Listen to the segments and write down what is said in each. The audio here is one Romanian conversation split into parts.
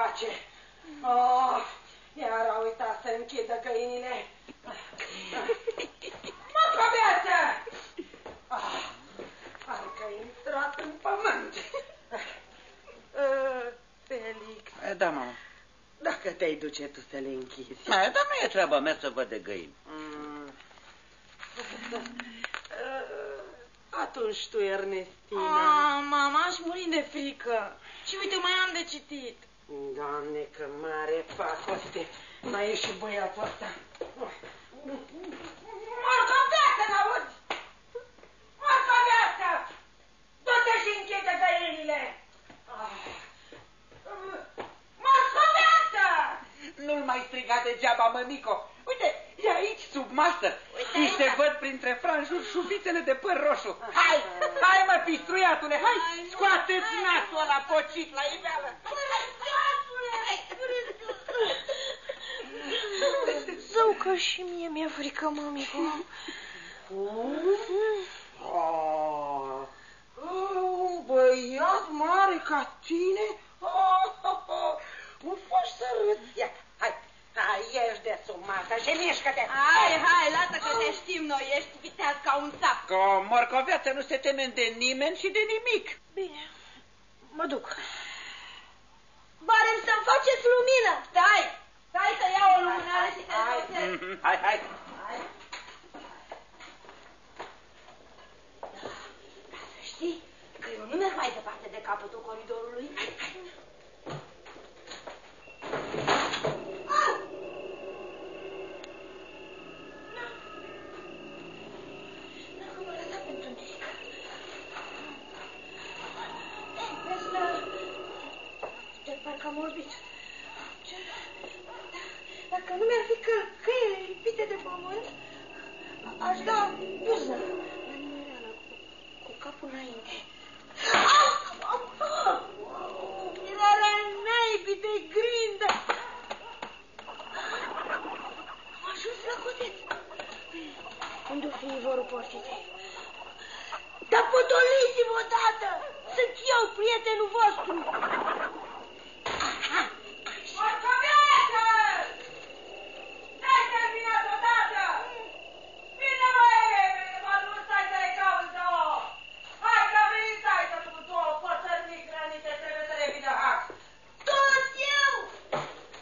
face. Oh, iar a uitat să închidă găinile. Mă, cobeață! Ah, parcă a intrat în pământ. Uh, Felix, Da, mama. dacă te-ai duce tu să le închizi. Da, dar nu e treaba mea să văd de găini. Mm. Uh, Atunci tu, Ernestina. Ah, mama, aș muri de frică. Și uite, mai am de citit. Doamne, că mare pacoste. Mai e și băiatul ăsta. Morca viață, n-auzi? Morca viață! Du-te și închide găinile! Morca viață! Nu-l mai striga degeaba, mămico. Uite, e aici, sub masă. Îi se văd printre franjuri șuvițele de păr roșu. Hai, hai mă, pistruiatule, hai, scoateți nasul ăla pocit la iveală. Zău că și mie mi-e frică, mămico. Oh, un băiat mare ca tine? Oh, oh, oh. Nu poți să râzi. Ia, hai, hai, ieși de sub masă și mișcă-te. Hai, hai, lasă că te știm noi, ești viteaz ca un țap. Că o morcoveață nu se temem de nimeni și de nimic. Bine, mă duc. Barem să-mi faceți lumină. Stai, stai să iau o lumânare și te Hai. însoțesc. Mhm, Hai, hai. Să știi că eu nu merg mai departe de capătul coridorului. Au! Dacă mă lăsa pentru întuneric. Eh, Vezi la... De parcă am orbit. Ce... Da, Dacă nu mi-ar fi călcăiele lipite de pământ, aș da buză la nimereală cu, cu capul înainte. Au! Au! Au! Mirarea naibii de grindă! Am ajuns la coteț. Unde-o fi ivorul portiței? Dar potoliți-mă odată! Sunt eu, prietenul vostru! Aha! Morca viață! N-ai terminat odată! Bine, măi, mă nu stai să-i cauți două! Hai că a venit taică cu două păsărnici grănite, trebuie să le vină hac. Tot eu!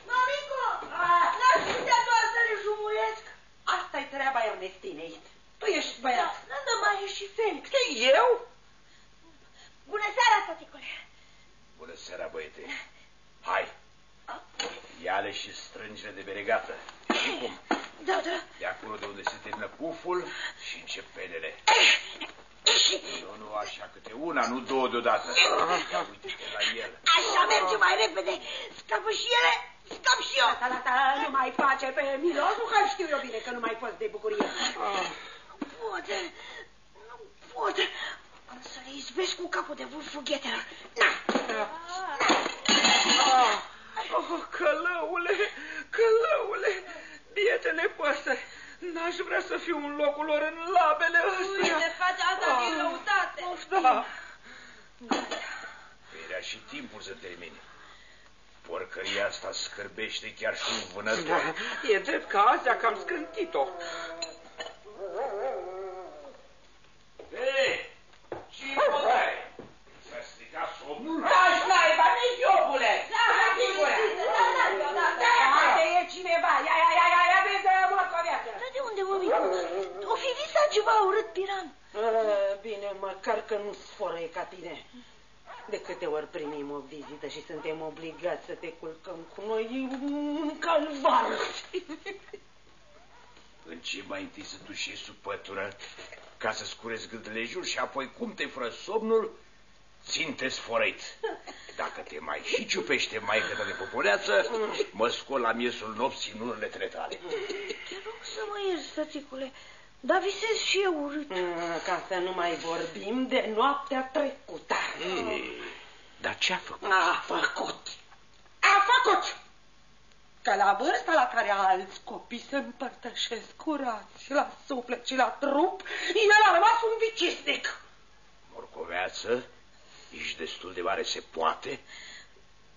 Mamico! Ah. N-aș putea doar să le jumuiesc? Asta-i treaba Ernestinei. Tu ești băiat. Da, da, mai e și Felix. Eu? Bună seara, tăticule! Bună seara, băiete. Hai, ia-le și strângele de beregată. Și cum? Da, da. De acolo de unde se termină puful și încep penele. Nu, nu, așa, câte una, nu două deodată. Ia uite-te la el. Așa merge mai repede. Scapă și ele, scap și eu. Lata, lata, nu mai face pe mirosul, că știu eu bine că nu mai poți de bucurie. Nu pot, nu pot. Am să le izbesc cu capul de vârful ghetelor. Na! Oh, călăule, călăule, bietele păsări. N-aș vrea să fiu în locul lor în labele astea. Uite, face asta din răutate. Of, da. Era și timpul să termini. Porcăria asta scârbește chiar și un Da, vânător. e drept că azi a cam scântit-o. Ei, ce băgai? S-a stricat somnul? Taci, naiba, nichiopule! Da, da, da, da, da. Haide, e cineva, ia, ia, ia, ia, ia, vezi, morca viață. Dar de unde, mămicu? O fi visat ceva urât, piran. Ah, Bine, măcar că nu sforăie ca tine. De câte ori primim o vizită și suntem obligați să te culcăm cu noi, e un calvar. Încep mai întâi să tușești sub pătură ca să scurezi gâldele jur și apoi cum te fură somnul, ținte sfărăit. Dacă te mai și ciupește maică de popoleață, mă scol la miesul nopții în urle tale. Te rog să mă ierzi, tăticule, dar visez și eu urât. Ah, Ca să nu mai vorbim de noaptea trecută. Ei, dar ce-a făcut? A făcut. A făcut. Că la vârsta la care alți copii se împărtășesc curați la suflet și la trup, el a rămas un vicisnic. Morcoveață, ești destul de mare, se poate?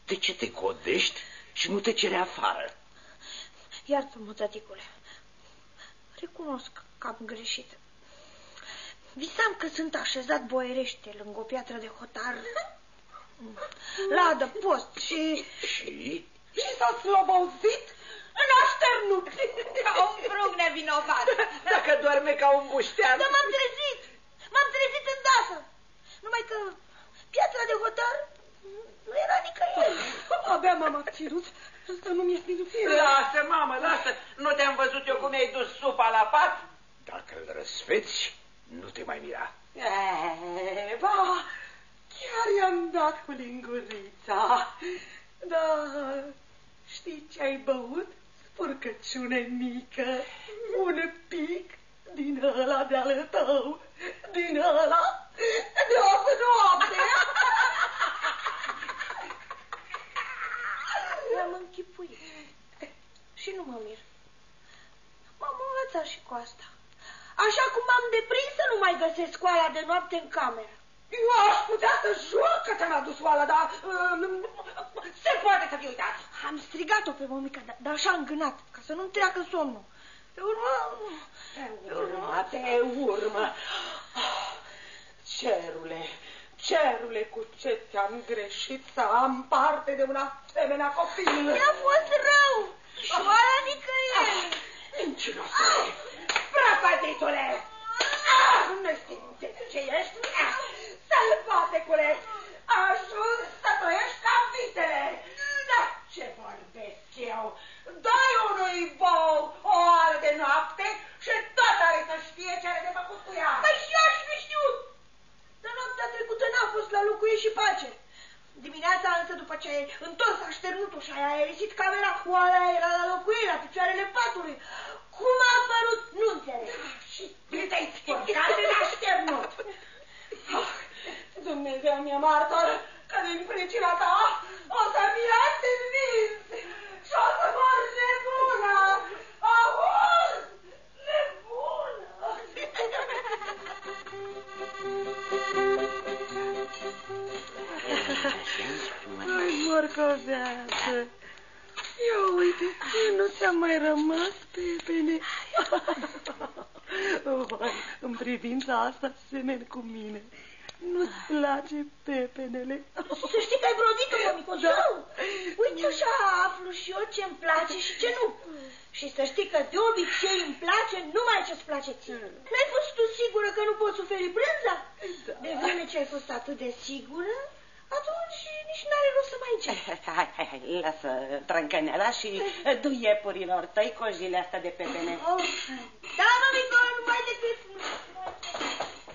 De ce te codești și nu te cere afară? Iartă-mă, tăticule. Recunosc că am greșit. Visam că sunt așezat boierește lângă o piatră de hotar, la adăpost și... Și? Și s-a slobozit în așternut. Ca un prunc nevinovat. Dacă doarme ca un buștean. Dar m-am trezit. M-am trezit în dasă. Numai că piatra de hotar nu era nicăieri. Abia m-am abținut. Asta nu mi-e fie. Lasă, mamă, lasă. Nu te-am văzut eu cum ai dus supa la pat? Dacă îl răsfeți, nu te mai mira. E, ba, chiar i-am dat cu lingurița. Da, știi ce ai băut? Spurcăciune mică, un pic din ăla de-al tău, din ăla de o noapte. Mi-am închipuit. Și nu mă mir. M-am învățat și cu asta. Așa cum m-am deprins să nu mai găsesc oaia de noapte în cameră. Eu aș putea să jur că ți-am adus oala, dar uh, se poate să fi uitat. Am strigat-o pe mămica, dar, dar așa îngânat, ca să nu-mi treacă somnul. Pe urmă... Pe urmă, pe urmă. Cerule, cerule, cu ce ți-am greșit să am parte de un asemenea copil. Mi-a fost rău și oaia nicăieri. Mincinosule, prăpăditule! Ah, nu știi ce ești? Ah, sălbaticule! Ajuns să trăiești ca vitele! Dar ce vorbesc eu? Dai unui bou o oră de noapte și tot are să știe ce are de făcut cu ea. Păi și eu aș fi știut. Dar noaptea trecută n-a fost la lucru și pace. Dimineața însă, după ce ai întors așternutul și ai aerisit camera, oala era la locul ei, la picioarele patului. Cum a apărut, nu înțeleg. Și te-ai spurcat în așternut. Ah, Dumnezeu mi-e martor că din pricina ta o să-mi ia din minți și o să mor Ai morcoveață. Ia uite, nu ți-a mai rămas pepene. Vai, în privința asta semeni cu mine. Nu-ți place pepenele? Să știi că ai brodit-o, mămico, da. Uite așa aflu și eu ce-mi place și ce nu. Și să știi că de obicei îmi place numai ce-ți place ție. N-ai fost tu sigură că nu poți suferi brânza? Da. De vreme ce ai fost atât de sigură, atunci nici n-are rost să mai încerci. Hai, hai, hai, lasă trâncăneala și du iepurilor tăi cojile astea de pepene. Oh, da, mămico, numai decât... Ei,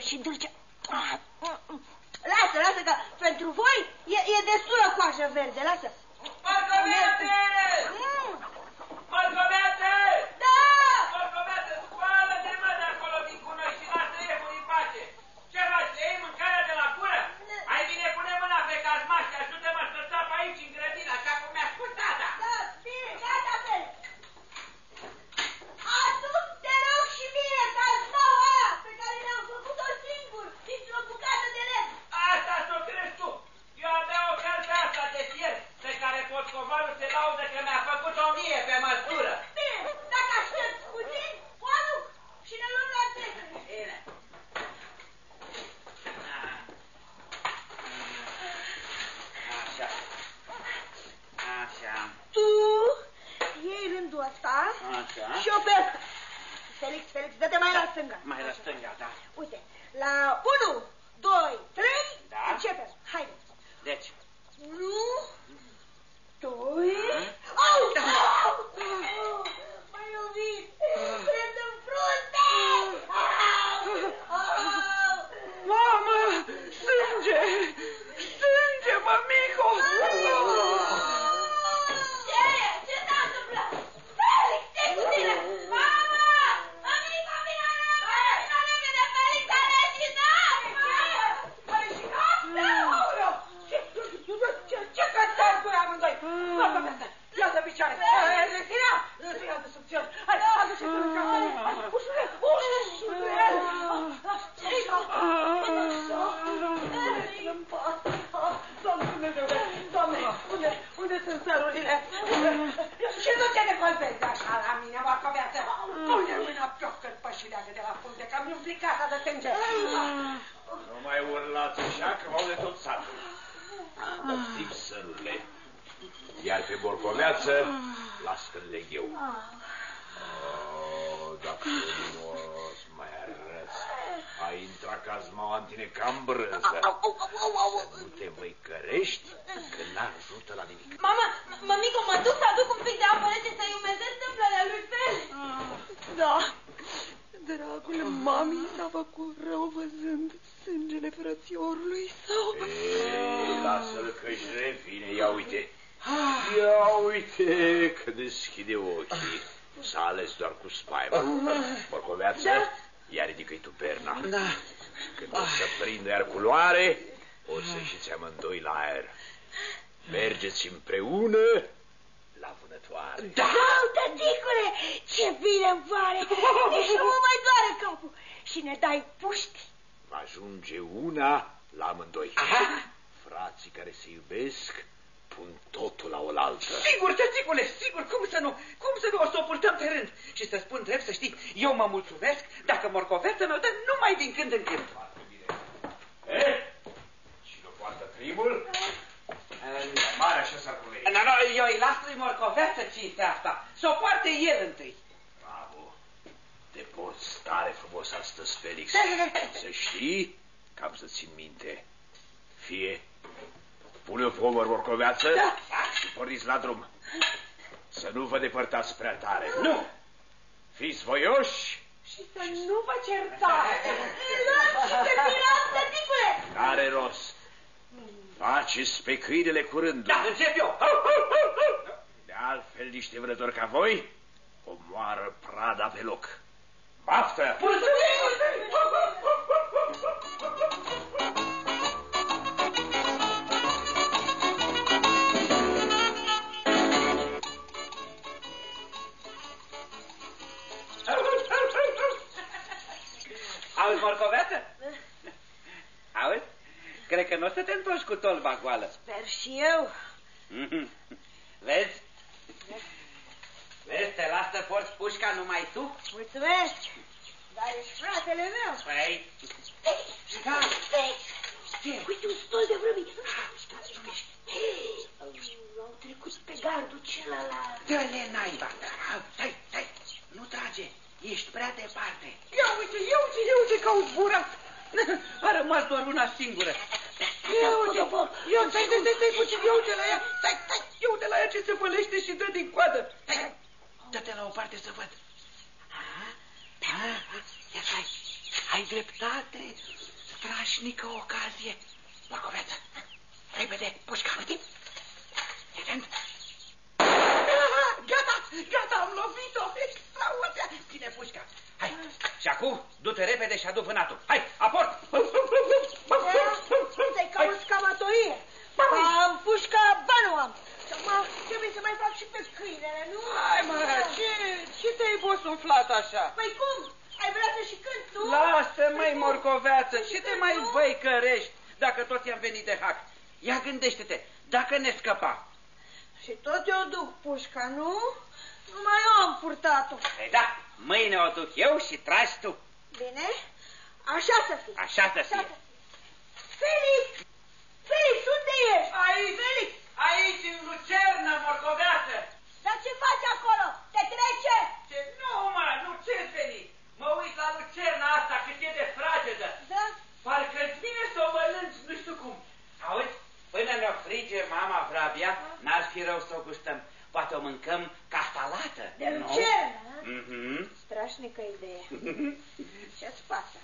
훨씬 들죠. Stânga. Mai la stânga, da. Uite, La 1, 2, 3, Da. începem. Haideți. Deci, 1, 2, au! Au! M-ai lovit! Sunt în frunte! Au! Au! Mamă, sânge! Sânge, mămico! Ce? Ce s-a întâmplat? Felix, ce cu tine? Mama! Amico, vine înapoi! Vino repede, Felix, a leșinat! A leșinat? Aoleu! Ce, ce, ce cățari voi amândoi? Mamă, mamă, ia de picioare! Leșina! Ia de subțion! Hai, adu-și pe lângă! Hai, ușurel, ușurel! Doamne Dumnezeu, Doamne, unde, unde sunt sărurile? Și nu te decolpezi așa la mine, morcoveață! Pune mâna pe o cărpășileagă de la frunte, că mi-a umplit casa de sânge! Nu mai urlați așa că m-au de tot satul. Poftim sărurile. Iar pe borcoveață, las că leg eu. Oh, dacă nu o să mai arăți, ai intrat ca zmaua în tine ca în brânză. Nu te măicărești că n-ajută la nimic. Mama, mămico, mă duc să aduc un pic de apă rece să-i umezesc tâmplele lui Felix. Da, dragule, mami s-a făcut rău văzând sângele frățiorului său. Ei, lasă-l că-și revine, ia uite. Ia uite că deschide ochii. S-a ales doar cu spaimă. Morcoveață, ia ridică-i tu perna. Da. Când o să prindă iar culoare, o să ieșiți amândoi la aer. Mergeți împreună la vânătoare. Da! Au, tăticule, ce bine îmi pare. Nici nu mă mai doare capul. Și ne dai puști. Va ajunge una la amândoi. Aha. Frații care se iubesc pun totul la oaltă. Sigur, tăticule, sigur, cum să nu, cum să nu o să o purtăm pe rând? Și să spun drept, să știi, eu mă mulțumesc dacă morcoveță mi-o dă numai din când în când. Eh? Cine poartă primul? Mare așa s-ar culege. Nu, nu, eu îi las lui morcoveță cinstea asta. Să o poarte el întâi. Bravo! Te porți tare frumos astăzi, Felix. Să știi că am să țin minte. Fie, pune o pomă morcoveață Da. și porniți la drum. Să nu vă depărtați prea tare. Nu. Fiți voioși, Și să nu vă certați. Luați și te mirați, tăticule. n-are rost. Faceți pe câinele curând. Da, încep eu. De altfel, niște vânători ca voi omoară prada pe loc. Baftă! Auzi, morcoveță? Auzi? Cred că nu o să te întorci cu tolba goală. Sper și eu. Mhm. Vezi? Vezi, te las să porți pușca numai tu? Mulțumesc. Dar ești fratele meu. Păi, Da. Ce? Uite un stol de vrăbi. Au trecut pe gardul celălalt. dă-le naiba. Stai, stai, nu trage. Ești prea departe. Ia uite, ia uite, ia uite că au zburat. A rămas doar una singură. Ia uite, ia, stai, stai, stai, stai puțin, ia uite la ea, stai, stai, ia uite la ea ce se fălește și dă din coadă. Stai, dă-te la o parte să văd. Aha, da, ia stai, ai dreptate. Strașnică ocazie. Morcoveță, repede, pușca. Uite, atent. Gata, gata, am lovit-o. Extraordinar. Ține pușca. Hai, și acum du-te repede și adu vânatul. Hai, aport! Să-i cauți camatorie. Am pușca, ba nu am. Și acum trebuie să mai fac și pe câinele, nu? Hai, mă, ce, ce te-ai bosunflat așa? Păi cum? Ai vrea să și cânti tu? Lasă, măi, Păi cum? morcoveață, Păi și și te când mai nu? văicărești dacă tot i-am venit de hac. Ia gândește-te, dacă ne scăpa. Și tot eu duc pușca, nu? Numai eu am purtat-o. Ei da, mâine o duc eu și tragi tu. Bine? Așa să fie. Așa să Așa fie. să fie. Felix! Felix, unde ești? Aici, Felix! aici, în lucernă, morcoveață. Dar ce faci acolo? Te trece? Ce? Nu, mă, nu ce veni. Mă uit la lucerna asta cât e de fragedă. Da? Parcă-ți vine să o mănânci, nu știu cum. Auzi, până ne-o frige mama Vrabia, n-ar fi rău să o gustăm. Poate o mâncăm ca salată. De nu? lucernă, Mhm. Strașnică idee. Ce-ți pasă?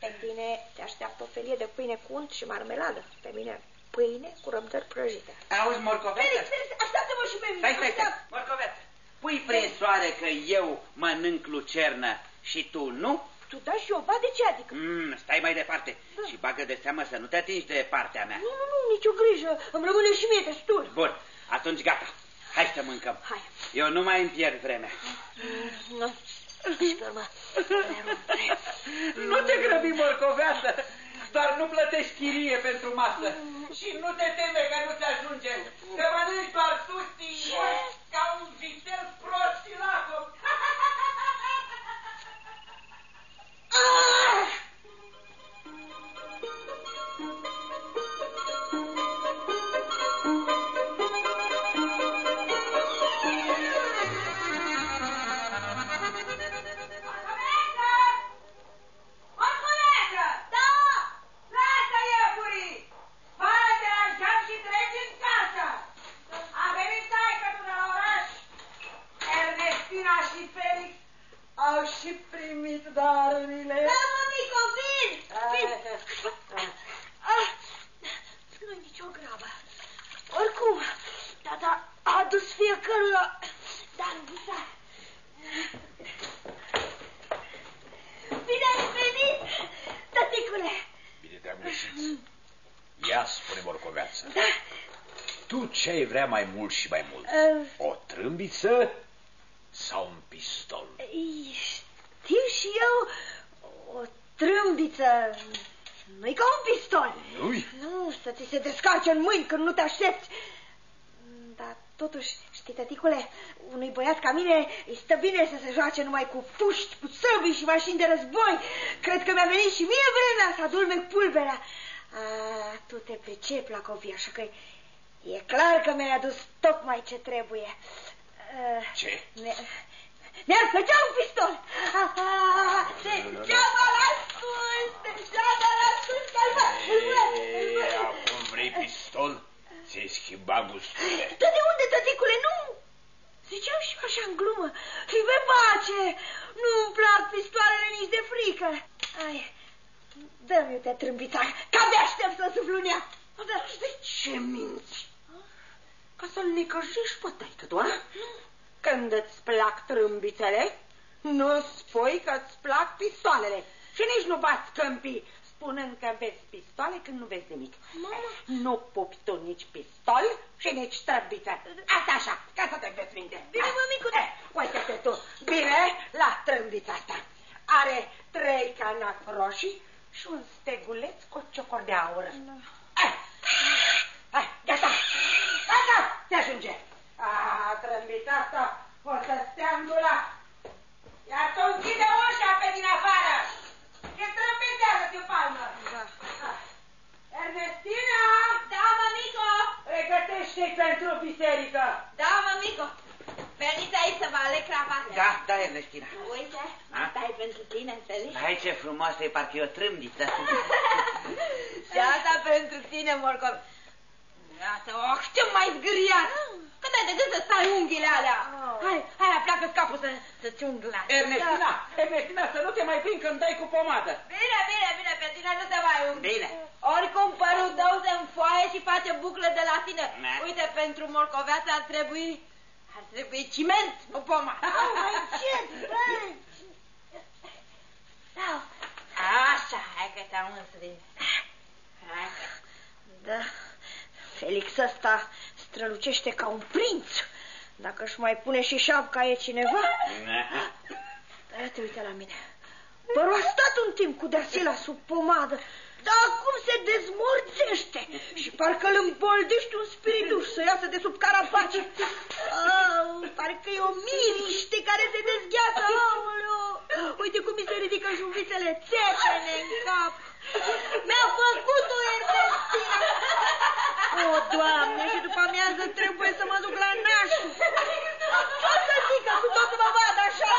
Pe tine te așteaptă o felie de pâine cu unt și marmeladă. Pe mine pâine cu răbdări prăjite. Auzi, morcoveță? Felix, Felix, așteaptă-mă și pe mine. Stai, stai, stai, Așteaptă. morcoveță. Pui prin soare că eu mănânc lucernă și tu nu? Tu da și eu, ba de ce adică? Mm, stai mai departe și bagă de seamă să nu te atingi de partea mea. Nu, nu, nu, nicio grijă. Îmi rămâne și mie destul. Bun, atunci gata. Hai să mâncăm. Hai. Eu nu mai îmi pierd vremea. Nu. Și pe urmă, ne rupe. Nu te grăbi, morcoveasă, doar nu plătești chirie pentru masă. Și nu te teme că nu-ți ajunge, că mănânci doar tu stinguri ca un vițel prost și lacom. Ah! Primit darurile. Da, mămico, vin! Vin! Ah, nu-i nicio grabă. Oricum, tata a adus fiecăruia darul visat. Bine ați venit, tăticule! Bine te-am găsit. Ia spune, morcoveață, Da, tu ce ai vrea mai mult și mai mult? uh, O trâmbiță sau un pistol? știu și eu o trâmbiță. Nu-i ca un pistol. Nu-i? Nu, să ți se descarce în mâini când nu te aștepți. Dar totuși, știi, tăticule, unui băiat ca mine îi stă bine să se joace numai cu puști, cu săbii și mașini de război. Cred că mi-a venit și mie vremea să adulmec pulberea. A, tu te pricepi la copii, așa că e clar că mi-ai adus tocmai ce trebuie. A, Ce? ne- Mi-ar plăcea un pistol. Aha, degeaba l-a spus, degeaba l-a spus, că îl văd, îl văd, îl E, văd. acum vrei pistol? Ți-ai schimbat gusturile. Dar de unde, tăticule? Nu! Ziceam și eu așa în glumă. Și pe pace! Nu-mi plac pistoalele nici de frică. Ai, dă-mi uite trâmbița, că abia aștept să suflu în ea. Da, de ce minți? Ca să-l necăjești pe taică tu, a? Când îți plac trâmbițele, nu spui că îți plac pistoalele și nici nu bați câmpii, spunând că vezi pistoale când nu vezi nimic. Mama. Nu pupi tu nici pistol și nici trâmbiță. Asta așa, ca să te vezi minte. Bine, mămicu, Eh, uite-te tu. Bine, la trâmbița asta. Are trei canapi roșii și un steguleț cu ciocor de aur. Eh, Hai, gata! Gata! Te ajunge! A, trâmbița asta o să stea în dulap. Iar tu închide ușa pe din afară și trâmbițează-ți o palmă. Da. Ah. Ernestina! Da, mămico! Pregătește-i pentru biserică! Da, mămico! Veniți aici să vă aleg cravata. Da, da, Ernestina. Uite, A? asta e pentru tine, Felix. Hai ce frumoasă e, parcă e o trâmbiță. Și asta pentru tine, Morcov. Iată, oh, ce mai zgâriat! Cât ai de gând să stai unghiile alea? Hai, hai, apleacă capul să, să-ți ungla. Ernestina, Ernestina, să nu te mai prind când dai cu pomadă. Bine, bine, bine, pe tine nu te mai unghi. Bine. Oricum părul tău se înfoaie și face bucle de la tine. Ne. Uite, pentru morcoveața ar trebui... Ar trebui ciment, nu poma. Mai ce, Da. Așa, hai că te-am însrit. Hai. Da, Felix ăsta strălucește ca un prinț. Dacă își mai pune și șapca e cineva... Dar ia te uite la mine. Părul a stat un timp cu deasila sub pomadă, dar acum se dezmorțește și parcă îl îmboldește un spiriduș să iasă de sub carapace. Au, parcă e o miriște care se dezgheață, aoleo. Uite cum mi se ridică șuvițele țepene în cap. Mi-a făcut-o Ernestina. O, Doamne, și după amiază trebuie să mă duc la nașul. O să zică cu tot mă vad așa?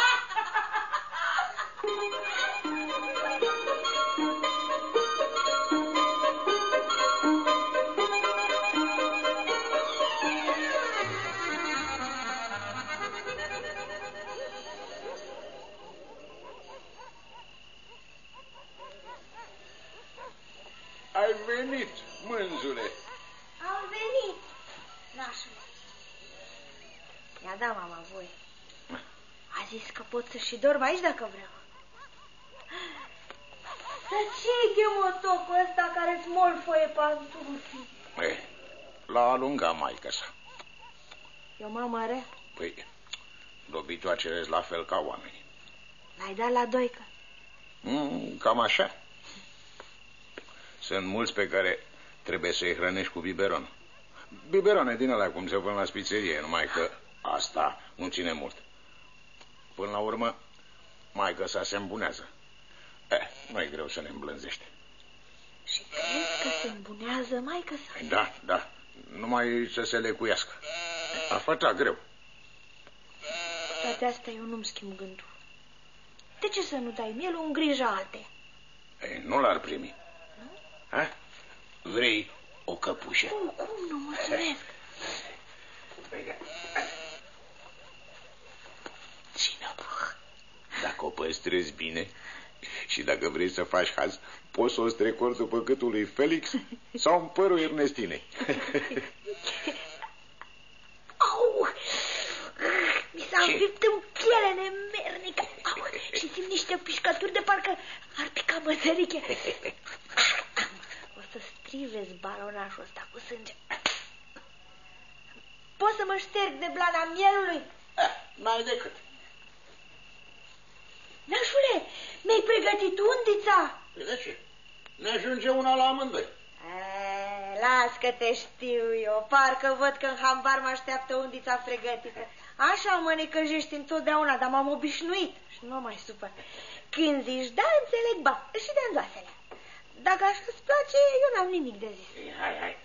Ai venit, mânzule. Mi-a dat mama voi. A zis că pot să și dorm aici dacă vreau. Dar ce e gemotocul ăsta care smolfoie pantufii? E, l-a alungat maică sa. E o mamă rea. Păi, dobitoacele la fel ca oamenii. L-ai dat la doică. Mm, cam așa. Sunt mulți pe care trebuie să-i hrănești cu biberon. Biberone din alea cum se vând la spițerie, numai că asta nu ține mult. Până la urmă, maică sa se îmbunează. Eh, nu e greu să ne îmblânzește. Și crezi că se îmbunează maică sa? Da, da, numai să se lecuiască. A făta greu. Toate astea eu nu-mi schimb gândul. De ce să nu dai mielul în grijă alte? Ei, nu l-ar primi. Ha? Vrei o căpușă? Cum, cum nu, mulțumesc. Ține-o. Dacă o păstrezi bine și dacă vrei să faci haz, poți să o strecori după câtul lui Felix sau în părul Ernestinei. Au! Mi s-a înfipt în piele nemernică. Au! Și simt niște pișcături de parcă ar pica măsăriche. O să strivezi balonașul ăsta cu sânge. Poți să mă șterg de blana mielului? N-ai decât. Nașule, mi-ai pregătit undița? De ce? Ne ajunge una la amândoi. E, las că te știu eu, parcă văd că în hambar mă așteaptă undița pregătită. Așa mă necăjești întotdeauna, dar m-am obișnuit și nu mă mai supăr. Când zici da, înțeleg ba și de îndoasele. Dacă așa îți place, eu n-am nimic de zis. Ei, hai, hai.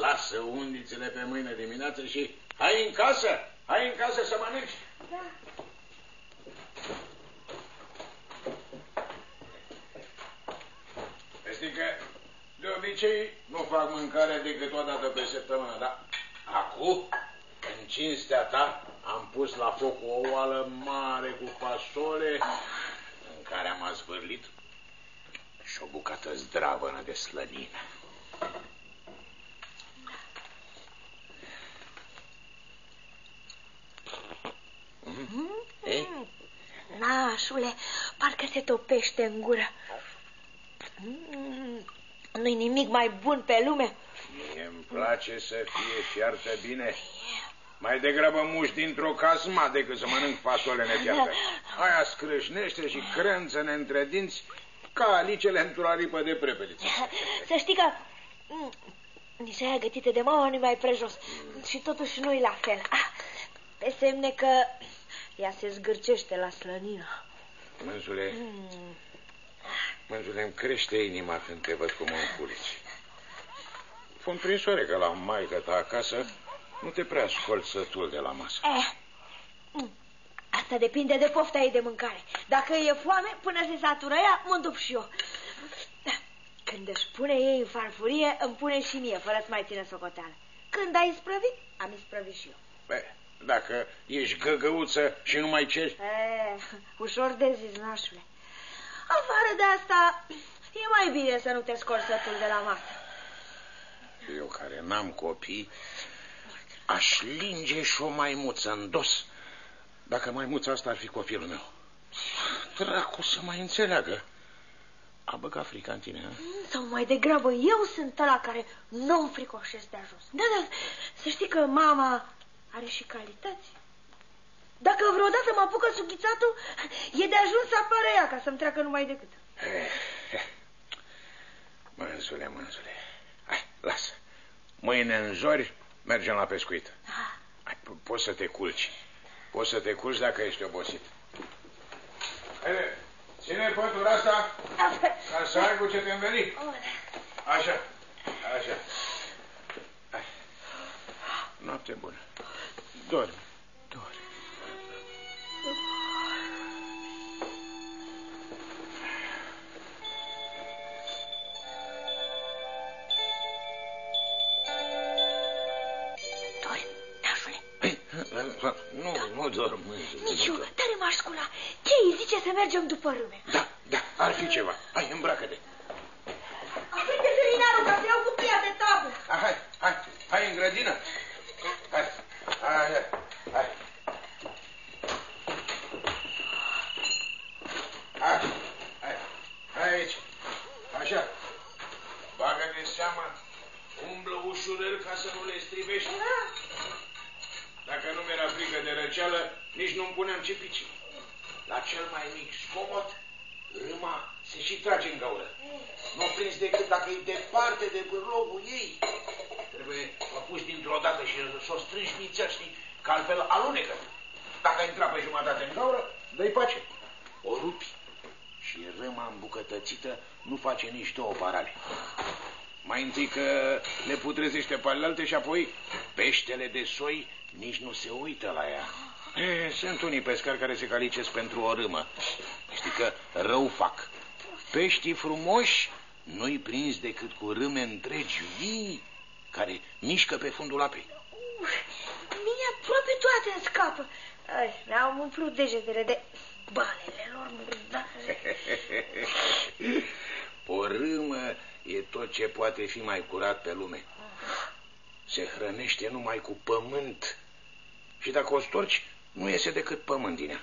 Lasă undițele pe mâine dimineață și hai în casă. Hai în casă să mănânci. Da. Știi că de obicei nu fac mâncare decât o dată pe săptămână, dar acum, în cinstea ta, am pus la foc o oală mare cu fasole în care am azvârlit și o bucată zdravănă de slănină. Mm? Ei? Nașule, parcă se topește în gură. Mm, Nu-i nimic mai bun pe lume. Mie îmi place să fie fiartă bine. Mai degrabă muși dintr-o casma decât să mănânc fasole nefiartă. Aia scrâșnește și crânță-ne între dinți ca alicele într-o aripă de prepeliță. Să știi că mm, nici aia gătite de mama nu mai prejos. Și totuși nu-i la fel. Ah, Pe semne că ea se zgârcește la slănină. Mânzule, mânzule, îmi crește inima când te văd cum mă înculici. Fun prinsoare că la maică ta acasă nu te prea scoli sătul de la masă. Eh, mm, asta depinde de pofta ei de mâncare. Dacă e foame, până se satură ea, mă duc și eu. Când își pune ei în farfurie, îmi pune și mie, fără să mai țină socoteală. Când ai isprăvit, am isprăvit și eu. Bă, dacă ești găgăuță și nu mai ceri, Eh, ușor de zis, nașule. Afară de asta, e mai bine să nu te scoli sătul de la masă. eu care n-am copii, aș linge și o maimuță în dos, dacă maimuța asta ar fi copilul meu. Dracu să mai înțeleagă. A băgat frica în tine, ha? Sau mai degrabă, eu sunt ăla care nu-mi fricoșesc de ajuns. Da, da, să știi că mama are și calități. Dacă vreodată mă apucă sughițatul, e de ajuns să apară ea ca să-mi treacă numai decât. Mânzule, mânzule. Hai, lasă. Mâine în zori mergem la pescuit. Hai, po- poți să te culci. Poți să te culci dacă ești obosit. Haide, ține pătura asta ca să ai cu ce te înveli. Așa, așa. Hai. Noapte bună. Dormi, dormi. Nu, da. nu dorm. Niciu, tare m-aș scula. Ce îi zice să mergem după râme? Da, da, ar fi ceva. Hai, îmbracă-te. Aprinde serinarul ca să iau cutia de tabă. Ah, hai, hai, hai în grădină. Hai, hai, hai. hai. Hai, hai, aici. Așa. Bagă de seama. Umblă ușurel ca să nu le strivești. Da. Dacă nu mi-era frică de răceală, nici nu-mi puneam ce pici. La cel mai mic zgomot, râma se și trage în gaură. Nu o prins decât dacă e departe de bârlogul ei. Trebuie pus dintr-o dată și să o strângi nițel, știi, că altfel alunecă. Dacă a intrat pe jumătate în gaură, dă-i pace. O rupi și râma îmbucătățită nu face nici două parale. Mai întâi că le putrezește pe alte și apoi peștele de soi nici nu se uită la ea. E, sunt unii pescari care se calicesc pentru o râmă. Știi că rău fac. Peștii frumoși nu-i prins decât cu râme întregi vii care mișcă pe fundul apei. Uh, mie aproape toate îmi scapă. Mi-au umplut degetele de balele lor murdare. o râmă e tot ce poate fi mai curat pe lume. Se hrănește numai cu pământ. Și dacă o storci, nu iese decât pământ din ea.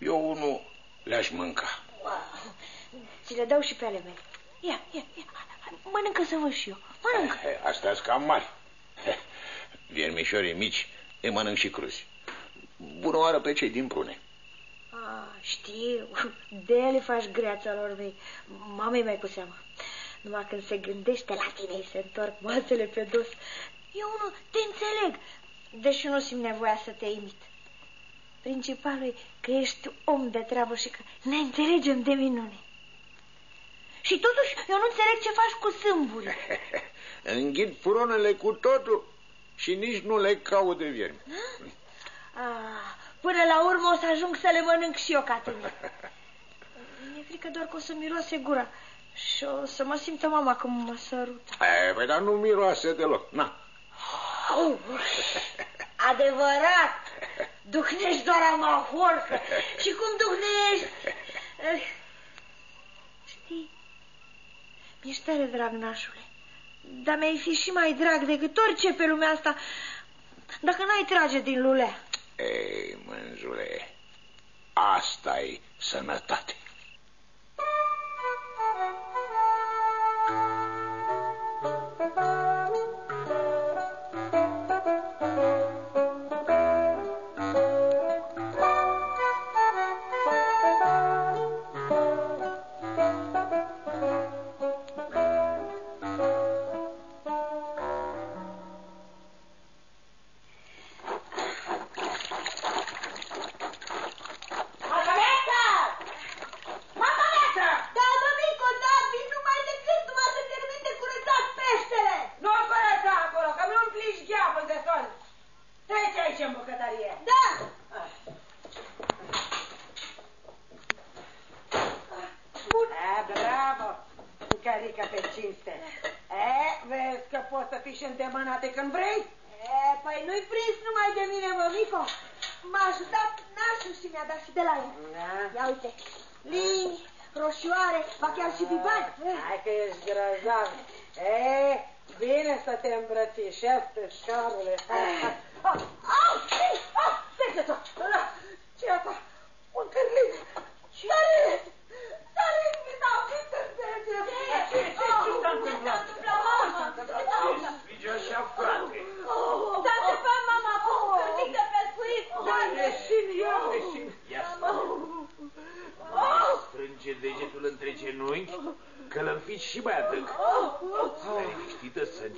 Eu nu le-aș mânca. Ți le dau și pe ale mele. Ia, ia, ia. Mănâncă să văd și eu. Mănâncă. Astea sunt cam mari. Viermișorii mici îi mănânc și cruzi. Bună oară pe cei din prune. Ah, știu, de ele faci greața lor mei. Mamei mai cu seama. Numai când se gândește la tine, îi se întorc moațele pe dos. Eu nu te înțeleg, deși nu simt nevoia să te imit. Principalul e că ești om de treabă și că ne înțelegem de minune. Și totuși eu nu înțeleg ce faci cu sâmburi. Înghit fronele cu totul și nici nu le caut de viermi. Ah, până la urmă o să ajung să le mănânc și eu ca tine. Mi-e frică doar că o să miroase gura și o să mă simtă mama cum mă sărută. E, păi dar nu miroase deloc, na. Oh, adevărat, duhnești doar amahorcă. Și cum duhnești? Știi, mi-ești tare drag, nașule. Dar mi-ai fi și mai drag decât orice pe lumea asta dacă n-ai trage din lulea. Ei, mânzule, asta-i sănătate.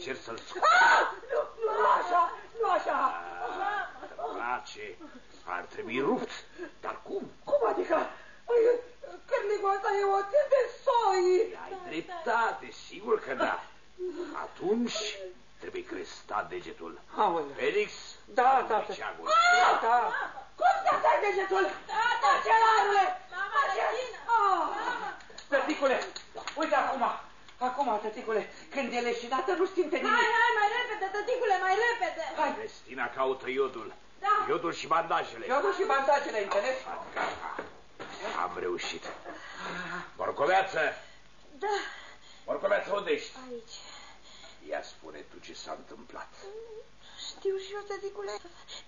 Și bandajele. Eu și bandajele, înțeles? Gata. Am reușit. Morcoveață! Da. Morcoveață, unde ești? Aici. Ia spune tu ce s-a întâmplat. Știu și eu, tăticule.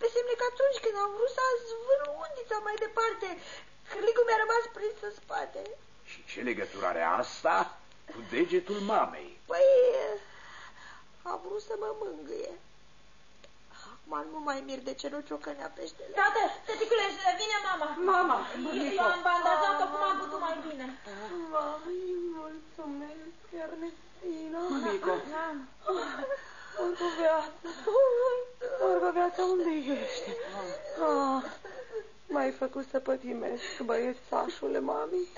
Pe semne că atunci când am vrut să zvâr undița mai departe, hârligul mi-a rămas prins în spate. Și ce legătură are asta cu degetul mamei? Păi, a vrut să mă mângâie. Acum nu mai mir de ce nu ciocănea peștele. Tată, tăticule, vine mama. Mama, Eu am bandajat-o cum am putut mai bine. Mami, mulțumesc, Ernestina. Mico. Morgoveață, Morgoveață, unde ești? Ah, m-ai făcut să pătimesc, băiețașule, mami,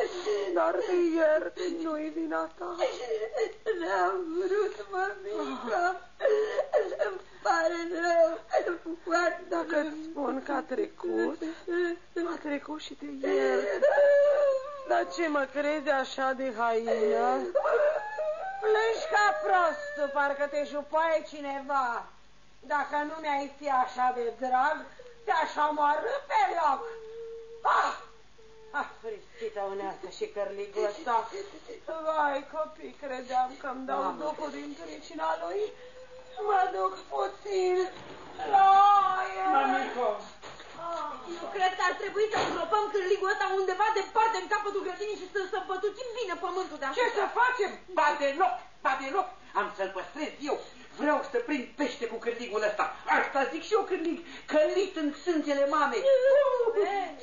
dar te iert, nu-i vina ta. N-am vrut, mămică. Îmi pare rău. Foarte Dacă îți spun că a trecut, a trecut și te iert. Dar ce mă crezi așa de haină? Plângi ca prostul, parcă te jupoaie cineva. Dacă nu mi-ai fi așa de drag, te-aș omorâ pe loc. Ah! Ah, fristită unealtă și cărligul ăsta. Vai, copii, credeam că îmi dau ducul din pricina lui. Mă duc puțin la aia. Mamico. Eu cred că ar trebui să îngropăm cârligul ăsta undeva departe în capătul grădinii și să săpătucim bine pământul de Ce așa. să facem? Ba deloc, ba deloc. Am să-l păstrez eu. Vreau să prind pește cu cârligul ăsta. Asta zic și eu cârlig, călit în sângele mamei.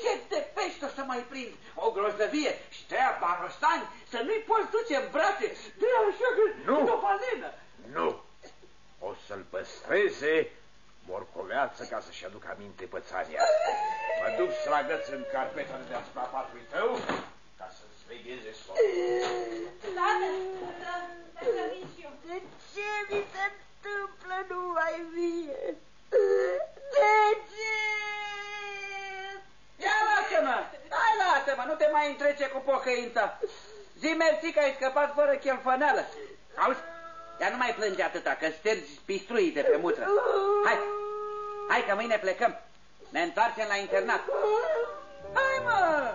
Ce de pește o să mai prind? O grozăvie, ștea barostani, să nu-i poți duce în brațe. De așa că Nu. o balenă. Nu! O să-l păstreze morcoveață ca să-și aducă aminte pățania. Mă duc să-l agăț în carpeta de deasupra patului tău ca să-ți vegheze somnul. Tată, să vin și eu. De ce mi se întâmplă numai mie? De ce? Ia lasă-mă! Hai lasă-mă, nu te mai întrece cu pocăința. Zi mersi că ai scăpat fără chelfăneală. Auzi? Ia nu mai plânge atâta, că stergi pistruii de pe mutră. Hai, hai că mâine plecăm. Ne întoarcem la internat. Hai, mă!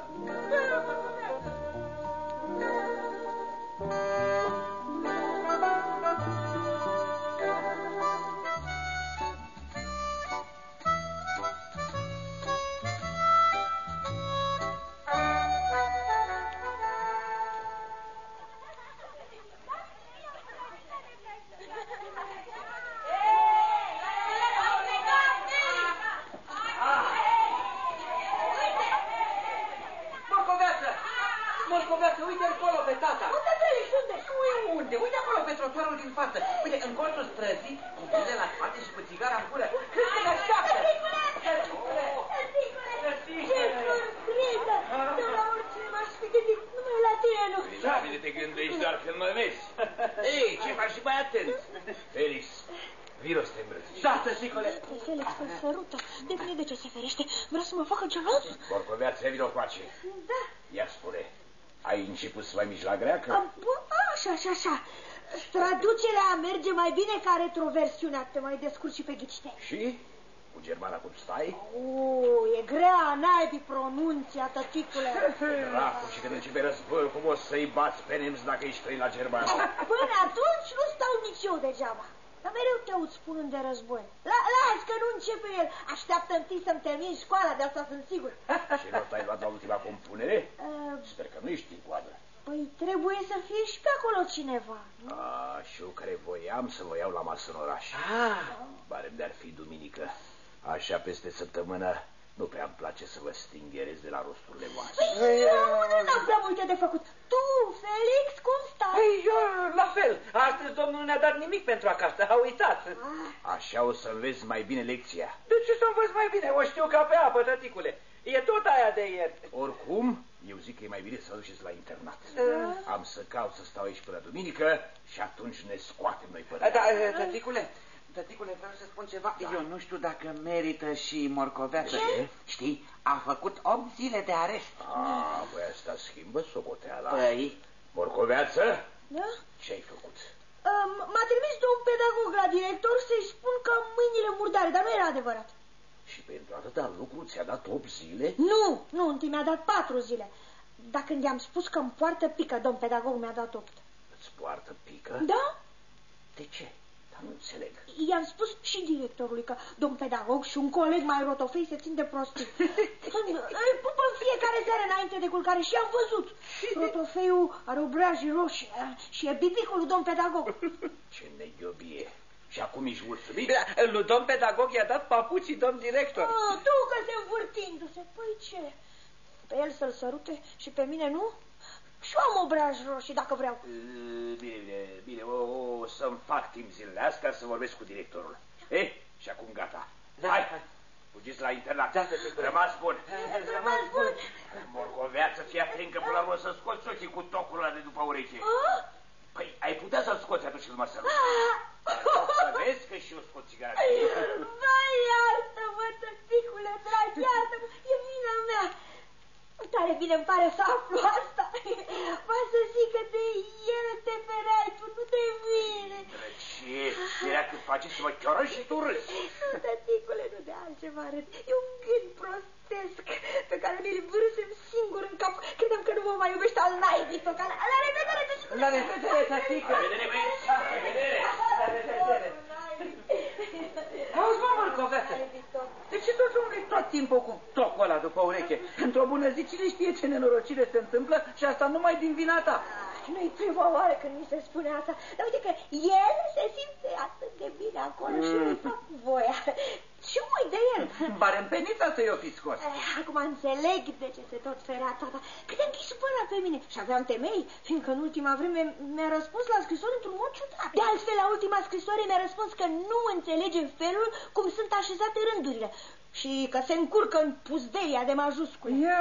Unde? Uite acolo pe trotuarul din față. Uite, în colțul străzii, cu mine la spate și cu țigara în gură. Cred că ne așteaptă. Tăticule! Ce surpriză! De la oricine m-aș fi gândit, numai la tine nu. La mine te gândești doar când mă vezi. Ei, ce faci și mai atent? Felix, vino să te îmbrățiși. Da, tăticule. Felix îl sărută. De mine de ce se ferește? Vrea să mă facă gelos? Morcoveață, vino coace. Da. Ia spune, ai început să mai mici la greacă? Am, bă, așa, așa, așa. Traducerea merge mai bine ca retroversiunea. Te mai descurci și pe ghicite. Și? Cu germana cum stai? Uuu, e grea, naibii pronunția, tăticule. Dracu, și când începe războiul, cum o să-i bați pe nemți dacă ești străin la germană? Până atunci nu stau nici eu degeaba. Dar mereu te aud spunând de război. La, las că nu începe el. Așteaptă întâi să-mi termin școala, de asta sunt sigur. și nu ai luat la ultima compunere? Uh, Sper că nu ești în coadă. păi trebuie să fie și pe acolo cineva. nu? A, și eu care voiam să vă iau la masă în oraș. Ah, Bare de-ar fi duminică. Așa peste săptămână nu prea îmi place să vă stingherez de la rosturile voastre. Păi, eu n-am prea multe de făcut. Tu, Felix, cum stai? Păi, eu la fel. Astăzi domnul nu ne-a dat nimic pentru acasă, a uitat. Așa o să înveți mai bine lecția. De ce să învăț mai bine? O știu ca pe apă, tăticule. E tot aia de ieri. Oricum, eu zic că e mai bine să duceți la internat. Am să caut să stau aici până duminică și atunci ne scoatem noi Da, părere. tăticule, tăticule, vreau să spun ceva. Eu nu știu dacă merită și morcoveață. Ce? Știi, a făcut 8 zile de arest. A, băi, asta schimbă socoteala. Păi, Morcoveață, Da? ce-ai făcut? Um, M-a trimis domn pedagog la director să-i spun că am mâinile murdare, dar nu era adevărat. Și pentru atâta lucru ți-a dat 8 zile? Nu, nu, întâi mi-a dat patru zile. Dar când i-am spus că îmi poartă pică, domn pedagog mi-a dat opt. Îți poartă pică? Da? De ce? Dar nu înțeleg. I-am spus și directorului că domn pedagog și un coleg mai rotofei se țin de prostii. Îl pupă în fiecare seară înainte de culcare și am văzut. Rotofeiul are obrajii roșii eh, și e bibicul lui domn pedagog. Ce neghiobie. Și acum ești mulțumit? Da, lui domn pedagog i-a dat papuții domn director. Oh, tu că se învârtindu-se, păi ce? Pe el să-l sărute și pe mine nu? Și eu am obraj roșii dacă vreau. Uh, Bine, bine, bine, o, o să-mi fac timp zilele astea să vorbesc cu directorul. Eh, și acum gata. Da. Hai, fugiți la internat. Da, da, da. Rămas bun. Rămas bun. Morcoveață, fii atent că până la urmă să scoți ochii cu tocul ăla de după ureche. Ah? Păi, ai putea să-l scoți atunci când mă sărut. Ah! Să vezi că și eu scot țigara. Vai, iartă-mă, tăticule drag, iartă-mă, e vina mea. Tare bine îmi pare să aflu asta. Va să zică de el te fereai, tu nu de mine. Ce? Era cât face să mă chioră și tu râzi. Nu, tăticule, nu de altceva râd. E un gând prostesc pe care mi-l vârsem singur în cap. Credeam că nu mă mai iubește al naibii pe care... La revedere, tăticule! La revedere, tătică! La revedere, băieți! La revedere! La revedere! Auzi, mă, Mărcoveță, de ce tot umbli tot timpul cu tocul ăla după ureche? Într-o bună zi, cine știe ce nenorocire se întâmplă și asta numai din vina ta. Nu-i prima oară când mi se spune asta, dar uite că el se simte atât de bine acolo și Mm. nu-i fac voia. Și uit de el. Bare în penița să i-o fi scos. Eh, Acum înțeleg de ce se tot ferea tata. Cât de închis supărat pe mine. Și aveam temei, fiindcă în ultima vreme mi-a răspuns la scrisoare într-un mod ciudat. De altfel, la ultima scrisoare mi-a răspuns că nu înțelege felul cum sunt așezate rândurile și că se încurcă în puzdeia de majuscule. Ia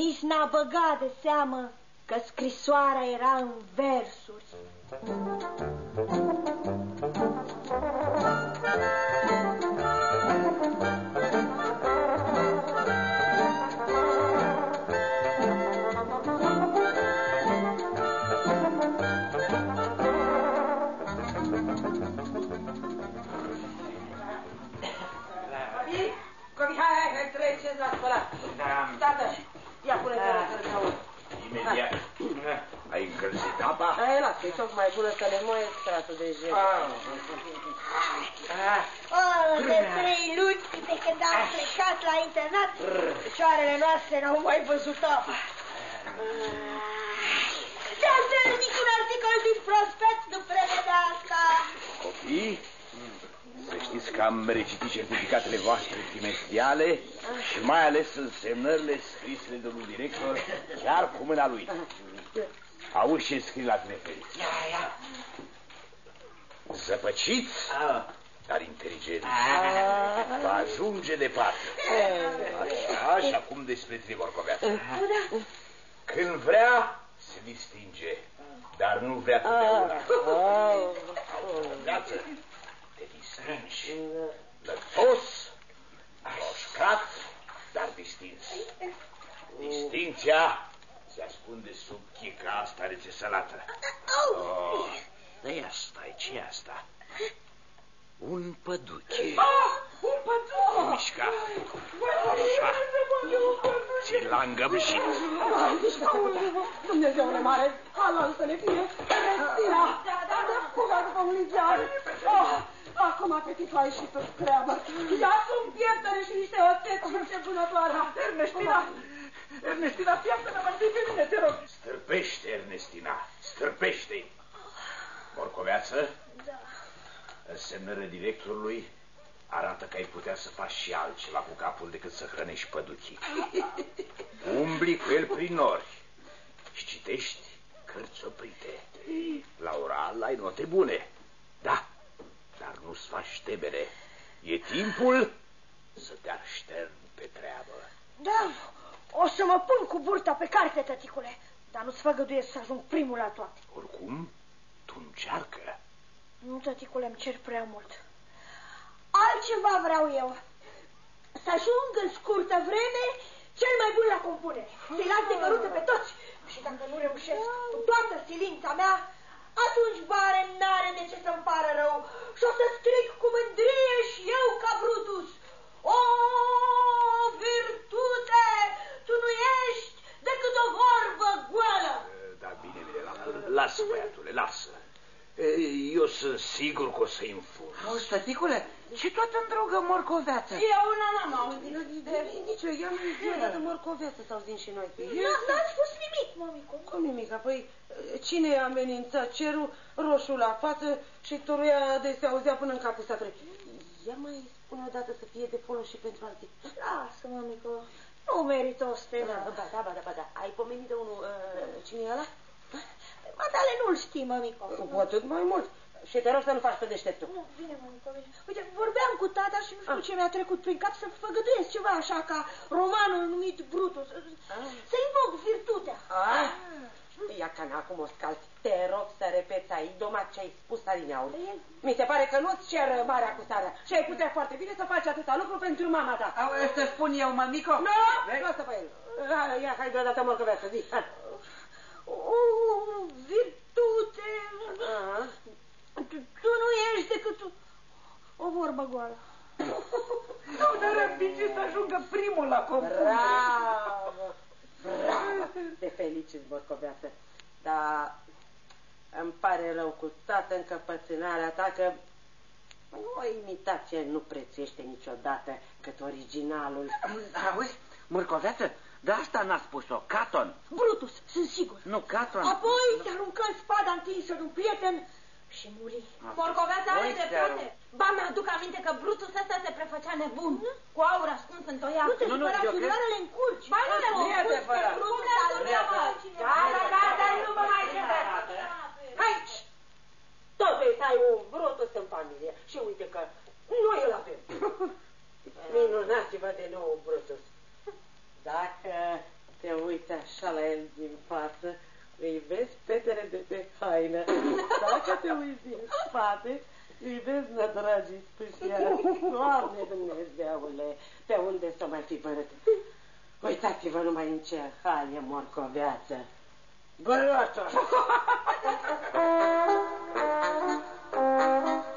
Nici n-a băgat de seamă că scrisoarea era în versuri. Tată, ia pune-te la cărcaură. imediat. Ai încălzit apa? Hai, lasă, e tocmai bună să le moi extratul de jet. Oh, de trei luni de când am plecat la internat, picioarele noastre n-au mai văzut apa. De altfel, niciun articol din prospect nu prevede asta. Copii, să știți că am recitit certificatele voastre trimestriale și mai ales însemnările scrisele de domnul director, chiar cu mâna lui. Auzi ce scrie la referiți. Zăpăcit, dar inteligent. Va ajunge departe. Așa, și acum despre Triborcoveață. Când vrea, se distinge, dar nu vrea totdeauna. Viață, te distingi. Lătos, roșcat, dar distins. Distinția se ascunde sub chica asta rece salată. Oh, dar ia stai, ce asta? Un păduche. Un păduche! Nu mișca. Așa. Ți l-a îngăbjit. Dumnezeule mare, halal să ne fie. Restina, da, da, da, fuga după un ligiar. Oh, acum petit ai și pe treabă. Ia-ți un pieptere și niște oțet și ce vânătoare. Ernestina, Ernestina, fiaptă-ne mai de pe mine, te rog. Stârpește, Ernestina, stârpește-i. Morcoveață? Da. Însemnările directorului arată că ai putea să faci și altceva cu capul decât să hrănești păduchii. Umbli cu el prin nori și citești cărți oprite. La oral ai note bune, da, dar nu-ți faci temere. E timpul să te aștern pe treabă. Da, o să mă pun cu burta pe carte, tăticule, dar nu-ți făgăduiesc să ajung primul la toate. Oricum, tu încearcă. Nu, tăticule, îmi cer prea mult. Altceva vreau eu. Să ajung în scurtă vreme cel mai bun la compunere. Să-i las de căruță pe toți. Și dacă nu reușesc cu toată silința mea, atunci bare n-are de ce să-mi pară rău. Și o să strig cu mândrie și eu ca Brutus. O, virtute, tu nu ești decât o vorbă goală. Da, bine, bine, la- lasă, băiatule, lasă. E, eu sunt sigur că o să-i înfur. Auzi, tăticule, ce toată îndrogă morcoveață? Eu una n-am auzit. De nici eu, i-am niciodată morcoveață să auzim și noi. N-ați spus nimic, mămico. Cum nimic, apoi cine amenința cerul roșu la față și toruia de se auzea până în capul statului? Ia mai spune odată să fie de folos și pentru alții. Lasă, mămico. Nu merită o stelă. Da, da, da, da, da, da. Ai pomenit de unul, uh, cine e ăla? Matale nu-l știi, mămico. Cu atât mai mult. Și te rog să nu faci pe deșteptul. Nu, bine, mămico, bine. Uite, vorbeam cu tata și nu știu ce mi-a trecut prin cap să făgăduiesc ceva așa ca romanul numit Brutus. Să invoc virtutea. Ah. Ia că acum o scalți. Te rog să repeți aici, domat ce ai spus adineauri. Mi se pare că nu-ți cer mare acuzarea și ai putea foarte bine să faci atâta lucru pentru mama ta. Au, să spun eu, mămico? Nu, lasă pe el. Hai, Ia, hai deodată morcăveață, zi. hai. O virtute. Aha. Tu, tu nu ești decât o, o vorbă goală. Nu ne răbdice să ajungă primul la concurs. Bravo! Bravo! Te felicit, morcoveață. Dar îmi pare rău cu toată încăpățânarea ta că o imitație nu prețuiește niciodată cât originalul. Auzi, morcoveață, de asta n-a spus-o, Caton. Brutus, sunt sigur. Nu, Caton. Apoi te aruncă în spada întinsă de un prieten și muri. Morcoveața are Uite, dreptate. Ba, mi-aduc aminte că Brutus ăsta se prefăcea nebun, cu aur ascuns în toiac. Nu te Nu, nu, supăra, eu cred- surioarele încurci. Ba, nu le Nu e încurci pe adevărat. Brutus, Cum le-a dar adus nu le-a pe altcineva. altcineva? Gata, gata, nu mă mai cerați. Aici! Tot vei să ai un Brutus în familie. Și uite că noi îl avem. Minunați-vă de nou, Brutus. Dacă te uiți așa la el din față, îi vezi petele de pe haină. Dacă te uiți din spate, îi vezi nădragii spâșiară. Doamne Dumnezeule, pe unde să mai fi părât? Uitați-vă numai în ce haie morcoveață. Golotă!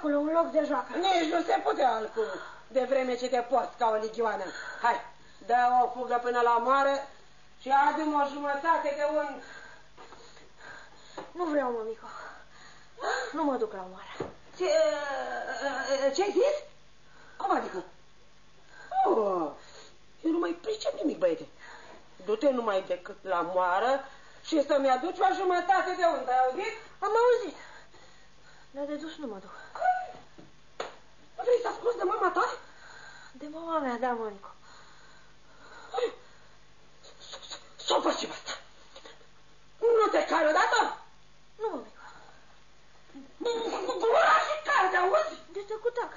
acolo un loc de joacă. Nici nu se putea altcum, de vreme ce te porți ca o ligioană. Hai, dă o fugă până la moară și adu o jumătate de un... Nu vreau, mămico. Nu mă duc la omoară. Ce, uh, ce ai zis? Cum adică? Oh, eu nu mai pricep nimic, băiete. Du-te numai decât la moară și să-mi aduci o jumătate de unt, ai auzit? Am auzit. Dar de dus nu mă duc. Vrei să asculti de mama ta? De mama mea, da, mămico. S-o facem asta. Nu te cari odată? Nu, mămico. Gura și carte, auzi? De tăcut tac.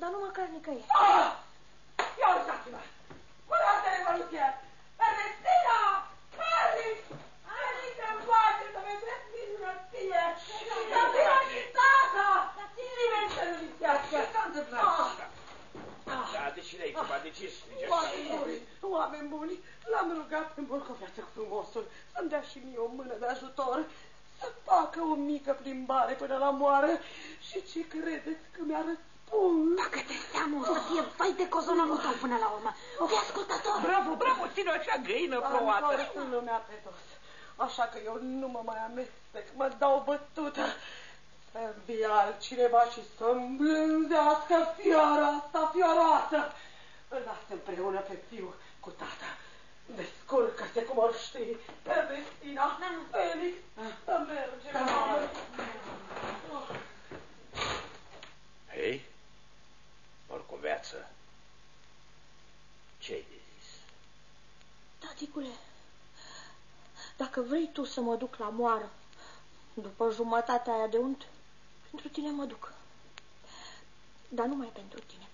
Dar nu măcar nicăieri. Ah! Ia uitați-vă! Curată revoluția! Ernestina! Carli! Veniți în pace să vedeți minunăție! Să vină și tata! Nimeni să nu lipsească! Ce s-a întâmplat? Ah! Da, de cine ai ceva? De ce strigi Oameni așa? buni, oameni buni, l-am rugat pe Borcoveață frumosul să-mi dea și mie o mână de ajutor, să facă o mică plimbare până la moară și ce credeți că mi-a răspuns? Dacă te seamă, o să fie vai de cozonomul tău până la urmă. Fii ascultător. Bravo, bravo, ține așa găină Am plouată. în lumea pe dos. Așa că eu nu mă mai amestec, mă dau bătută. Să vie altcineva și să îmblânzească fiara asta fioroasă. Îl las împreună pe fiu cu tata. Descurcă-se cum o știi, Ernestina, Felix, să mergem. Hei, morcoveață, ce-ai de zis? Taticule, dacă vrei tu să mă duc la moară, după jumătatea aia de unt, pentru tine mă duc. Dar numai pentru tine.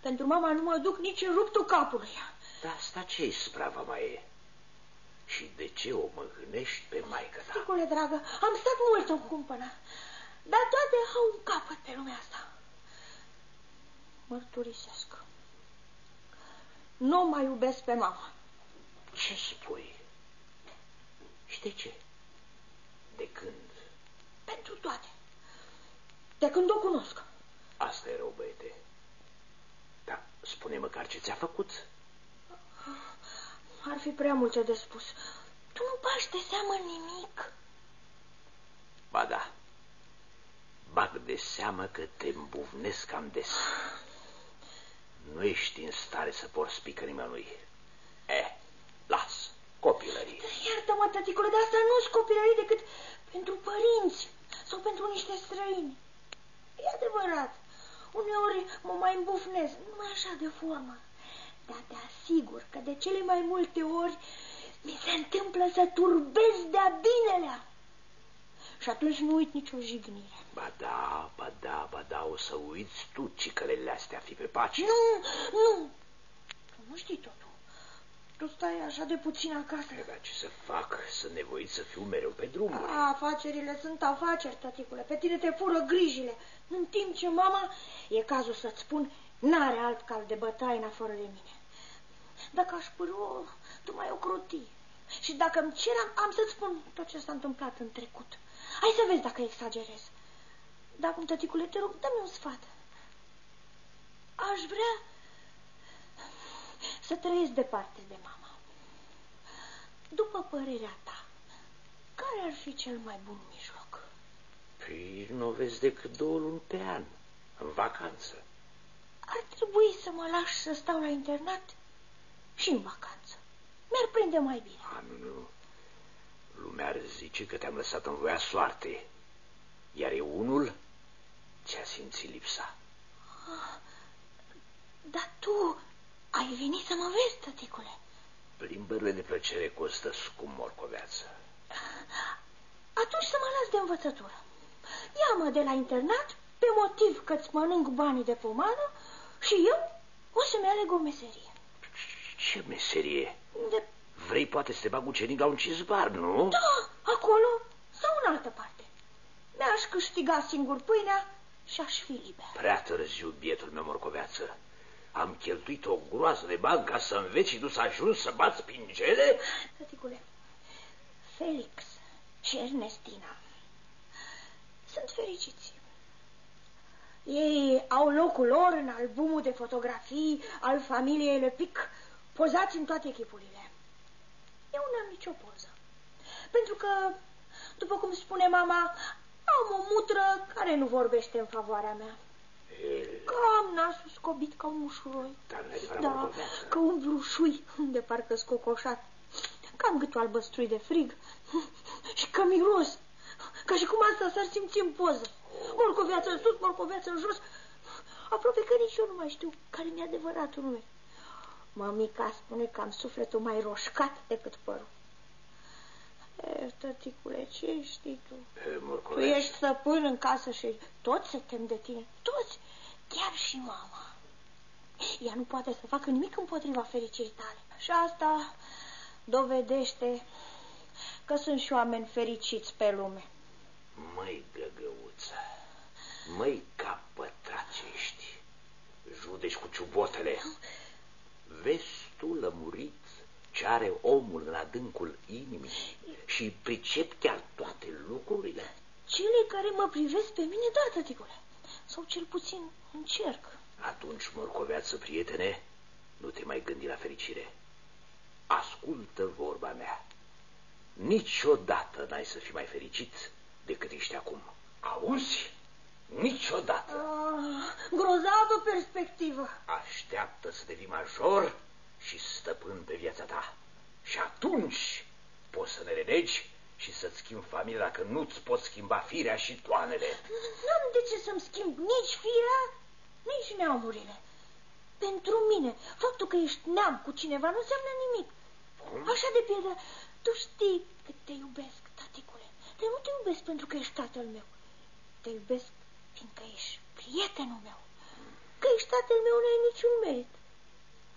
Pentru mama nu mă duc nici în ruptul capului. Dar asta ce ispravă mai e? Și de ce o măgânești pe maică ta? Ticule, dragă, am stat mult în cumpănă, dar toate au un capăt pe lumea asta. mărturisesc. Nu mai iubesc pe mama. Ce spui? Și de ce? De când? Pentru toate. De când o cunosc. Asta e rău, băiete. Da, spune măcar ce ți-a făcut. Ar fi prea multe de spus. Tu nu bași de seamă nimic. Ba da. Bag de seamă că te îmbuvnesc cam des. Nu ești în stare să porți pică nimănui. Eh, las, copilării. Iartă-mă, tăticule, dar asta nu-s copilării decât pentru părinți sau pentru niște străini. E adevărat, uneori mă mai îmbufnez, numai așa de formă. Dar te asigur că de cele mai multe ori mi se întâmplă să turbez de-a binelea. Și atunci nu uit nicio jignire. Ba da, ba da, ba da, o să uiți tu cicălele astea, fi pe pace. Nu, nu, tu nu știi totul. Tu stai așa de puțin acasă. Dar ce să fac? Sunt nevoit să fiu mereu pe drumuri. Afacerile sunt afaceri, tăticule. Pe tine te fură grijile. În timp ce mama, e cazul să-ți spun, n-are alt cal de bătaie în afară de mine. Dacă aș părua, tu mai o croti. Și dacă îmi cer, am să-ți spun tot ce s-a întâmplat în trecut. Hai să vezi dacă exagerez. Dar acum, tăticule, te rog, dă-mi un sfat. Aș vrea să trăiesc departe de mama. După părerea ta, care ar fi cel mai bun mijloc? Păi nu vezi decât două luni pe an, în vacanță. Ar trebui să mă lași să stau la internat și în vacanță. Mi-ar prinde mai bine. A, nu, nu. Lumea ar zice că te-am lăsat în voia soarte, iar eu unul ți-a simțit lipsa. Ah, dar tu ai venit să mă vezi, tăticule. Plimbările de plăcere costă scump morcoveață. Atunci să mă las de învățătură. Ia-mă de la internat pe motiv că-ți mănânc banii de pomană și eu o să-mi aleg o meserie. Ce meserie? De... Vrei poate să te bag ucenic la un cizbar, nu? Da, acolo sau în altă parte. Mi-aș câștiga singur pâinea și aș fi liber. Prea târziu, bietul meu morcoveață. Am cheltuit o groază de bani ca să înveți și tu să ajungi să bați pingele? Tăticule, Felix și Ernestina sunt fericiți. Ei au locul lor în albumul de fotografii al familiei Lepic, pozați în toate echipurile. Eu n-am nicio poză. Pentru că, după cum spune mama, am o mutră care nu vorbește în favoarea mea. Cam nasul scobit ca un mușuroi. Da, ca un blușui de parcă scocoșat. Cam gâtul albăstrui de frig și că miros. Ca și cum asta s-ar simți în poză. Morcoveață în sus, morcoveață în jos. Aproape că nici eu nu mai știu care mi-e adevăratul nume. Mamica spune că am sufletul mai roșcat decât părul. E, tăticule, ce știi tu? E, tu ești stăpân în casă și toți se tem de tine. Toți, chiar și mama. Ea nu poate să facă nimic împotriva fericirii tale. Și asta dovedește că sunt și oameni fericiți pe lume. Măi, găgăuță, măi, capătat ce ești. Judeci cu ciubotele. Vezi tu lămurit ce are omul în adâncul inimii și pricep chiar toate lucrurile? Cele care mă privesc pe mine, da, tăticule. Sau cel puțin încerc. Atunci, morcoveață, prietene, nu te mai gândi la fericire. Ascultă vorba mea. Niciodată n-ai să fii mai fericit decât ești acum. Auzi? Niciodată. Ah, grozavă perspectivă. Așteaptă să devii major și stăpân pe viața ta. Și atunci poți să ne renegi și să-ți schimbi familia dacă nu-ți poți schimba firea și toanele. N-am de ce să-mi schimb nici firea, nici neamurile. Pentru mine, faptul că ești neam cu cineva nu înseamnă nimic. Cum? Așa de pildă, tu știi că te iubesc, taticule. Dar nu te iubesc pentru că ești tatăl meu. Te iubesc fiindcă ești prietenul meu. Că ești tatăl meu nu ai niciun merit.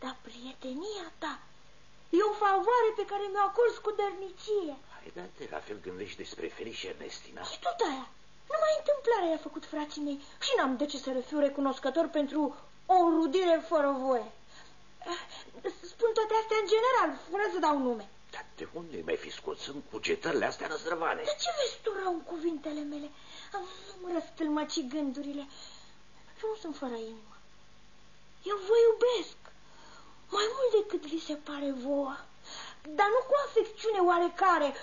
Dar prietenia ta e o favoare pe care mi-o acorzi cu dărnicie. Hai, da, te la fel gândești despre Felice și Ernestina? Și tot aia. Numai întâmplarea i-a făcut frații mei și n-am de ce să le fiu recunoscător pentru o rudire fără voie. Spun toate astea în general, fără să dau nume. Dar de unde mai fi scos în cugetările astea năzdrăvane? De ce vezi tu rău în cuvintele mele? Nu-mi răstâlmăci gândurile. Eu nu sunt fără inimă. Eu vă iubesc. Mai mult decât vi se pare vouă. Dar nu cu afecțiune oarecare,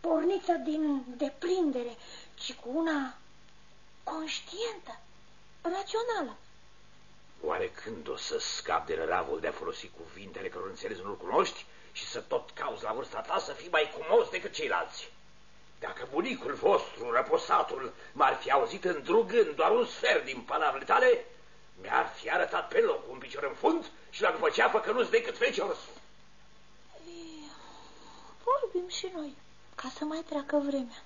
porniță din deprindere, ci cu una conștientă, rațională. Oare când o să scap de răravul de a folosi cuvintele căror înțeles nu-l cunoști și să tot cauți la vârsta ta să fii mai cumos decât ceilalți? Dacă bunicul vostru, răposatul, m-ar fi auzit îndrugând doar un sfert din palavrele tale, mi-ar fi arătat pe loc un picior în fund și la după ceapă că nu-ți decât fecios. Vorbim și noi, ca să mai treacă vremea.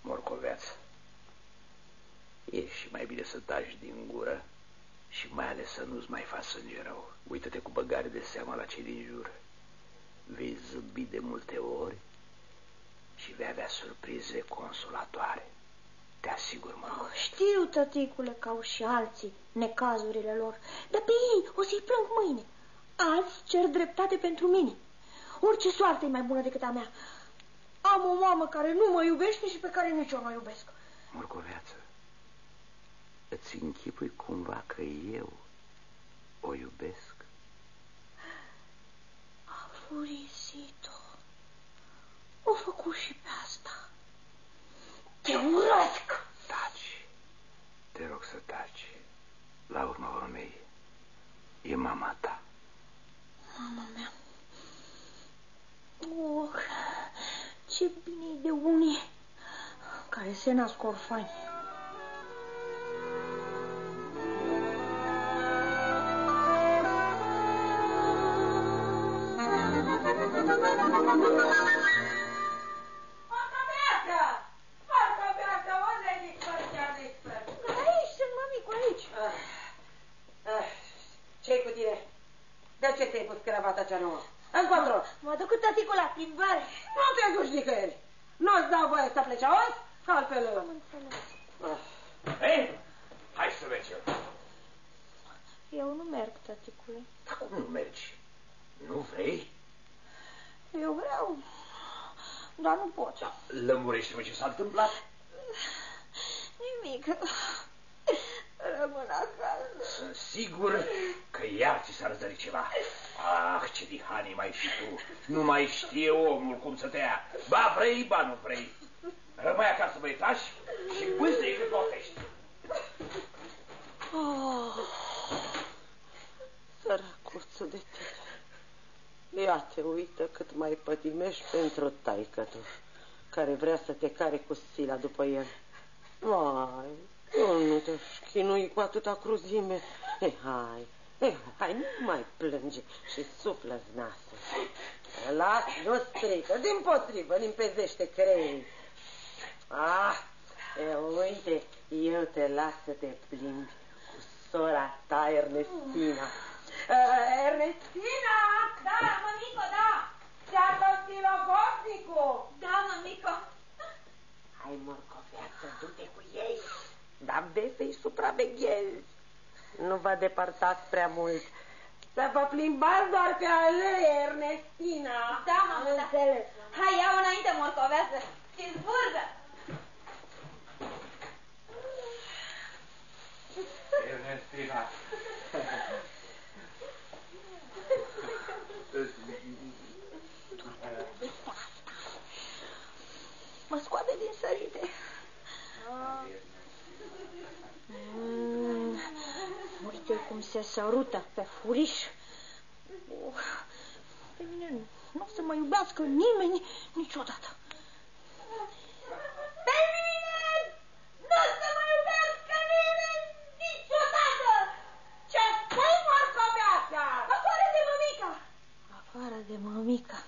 Morcoveață, e și mai bine să taci din gură și mai ales să nu-ți mai faci sânge rău. Uită-te cu băgare de seama la cei din jur. Vei zâmbi de multe ori și vei avea surprize consolatoare. Te asigur, mă. Oh, știu, tăticule, ca și alții, necazurile lor. Dar pe ei o să-i plâng mâine. Azi cer dreptate pentru mine. Orice soartă e mai bună decât a mea. Am o mamă care nu mă iubește și pe care nici eu nu o iubesc. Morcoveață, îți închipui cumva că eu o iubesc? A furisit-o. O făcut și pe asta. Te urăsc! Taci. Te rog să taci. La urma urmei, e mama ta. Mama mea. Oh, ce bine de unii care se contemplate care cu sila după el. Vai, eu nu te chinui cu atâta cruzime. Ei, hai, ei, hai, nu mai plânge și suflă nasul. Las, nu strică, din potrivă, limpezește creierii. Ah, e, uite, eu te las să te plimbi cu sora ta, Ernestina. Uh, Ernestina! Da, mămico, da! Ți-a stilogosnicul! Da, mămico. Hai, morcoveață, du-te cu ei, dar vezi să-i supraveghezi. Nu vă depărtați prea mult. Să vă plimbați doar pe alei, Ernestina. Da, mamă, da. Înțeles. Hai, ia înainte, morcoveasă. Și zburdă. Ernestina. mă scoate din sărite. Ah. Mm, uite cum se sărută pe furiș. Uf, pe mine nu o să mă iubească nimeni niciodată. Pe mine nu o să mă iubească nimeni niciodată! Ce spui, morcovia asta? Afară de mămica! Afară de mămica!